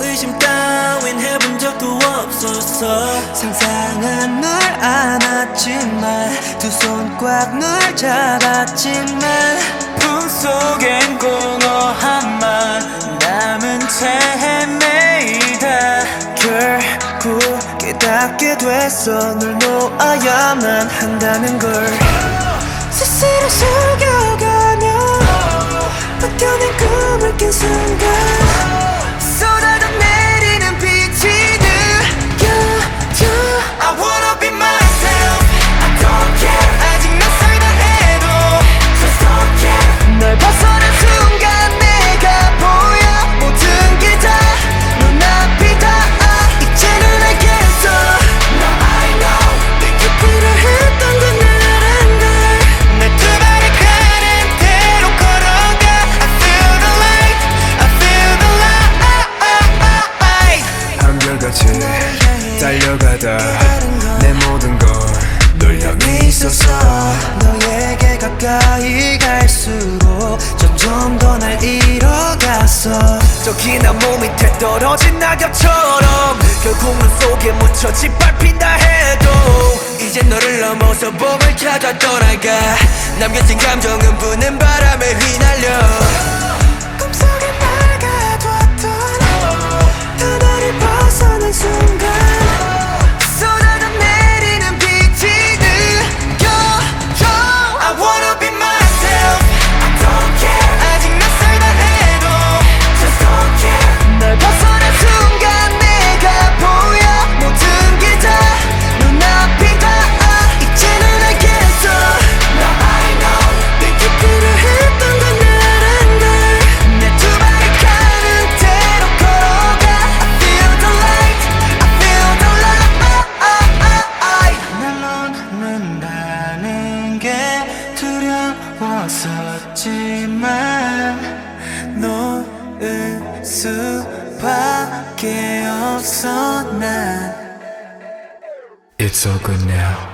의심 따윈 해본 적도 없었어. 상상은 널 안았지만 두 손 꽉 널 잡았지만 품속엔 공허 한만 남은 채 헤매이다. 결국 깨닫게 됐어. 널 놓아야만 한다는 걸 달려가다 내 모든 걸널 향해 있었어 너에게 가까이 갈수록 점점 더 날 잃어갔어 저기 나 몸 밑에 떨어진 낙엽처럼 결국 눈 속에 묻혀 짓밟힌다 해도 이제 너를 넘어서 봄을 찾아 떠나가 남겨진 감정은 부는 바람에 휘날려 날 놓는다는 게 두려웠었지만 놓을 수밖에 없어 난. It's all good now